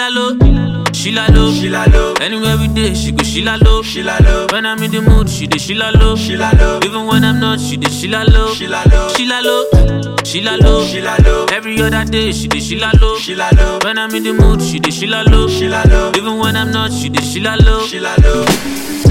Sheila low, Sheila low, Sheila low, Anywhere we day, she go Sheila low. Sheila low, When I'm in the mood, she dey Sheila low. Sheila low, Even when I'm not, she dey Sheila low. Sheila low, Sheila low, Sheila low. Sheila low, Every other day, she dey Sheila low. Sheila low, When I'm in the mood, she dey Sheila low. Sheila low, Even when I'm not, she Sheila low. Sheila low, Sheila low,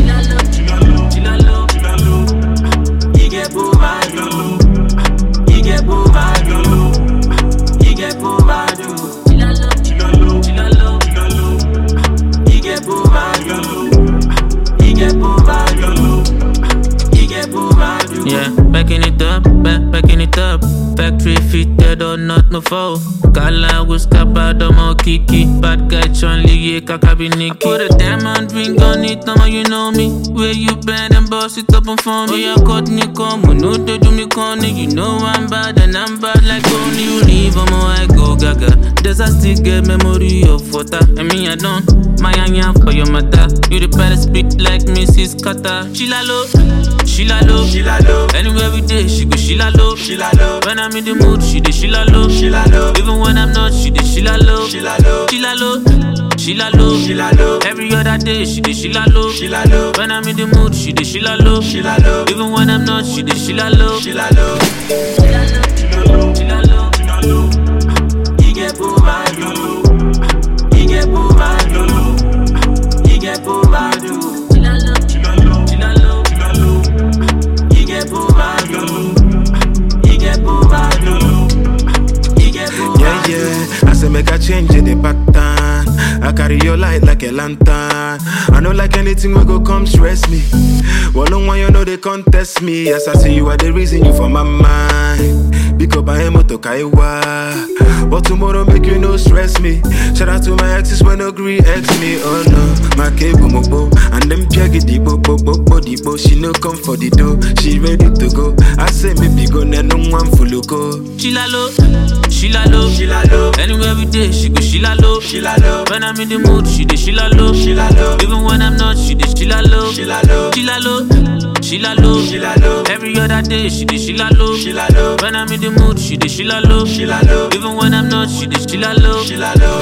Yeah, backing it up, back, backing it up. Factory fitted or not, no foe. Kala was kappa, more kiki. Bad guy, Chun-Li, kakabi Nikki. Put a diamond ring on it, no you know me. Where you been and boss it up and phone me. Oh, yeah, caught me come, no, do me corner. You know I'm bad and I'm bad like only you leave, I'm I go gaga. Does I still memory of water? I mean, I don't. My anya for your mother. You the better speak like Carter. Sheila low, Sheila low. Sheila low, Anywhere we day, she go Sheila low. Sheila low, When I'm in the mood, she Sheila low. Sheila low, Even when I'm not, she Sheila low. Sheila low, low, Sheila low. Sheila low, Every other day, she Sheila low. Sheila low, When I'm in the mood, she Sheila low. Sheila low, Even when I'm not, she Sheila low. Sheila low, Yeah, yeah. I say make a change in the pattern. I carry your light like a lantern. I know like anything will go come stress me. Well, no one you know they contest me. Yes, I see you are the reason you for my mind. Because I am to kaiwa. But tomorrow make you no stress me. Shout out to my exes when agree ex me. Oh no, my cable mobo. And them piagi di bo bo bo bo di bo. She no come for the dough. She ready to go. I say maybe go na no one full go. Sheila low. Sheila low. Sheila low, Anywhere we day, she go Sheila low. Sheila low, When I'm in the mood, she dey Sheila low. Sheila low, Even when I'm not, she dey Sheila low. Sheila low, Sheila low, Sheila low. Sheila low, Every other day, she dey Sheila low. Sheila low, When I'm in the mood, she dey Sheila low. Sheila low, Even when I'm not, she dey Sheila low. Sheila low,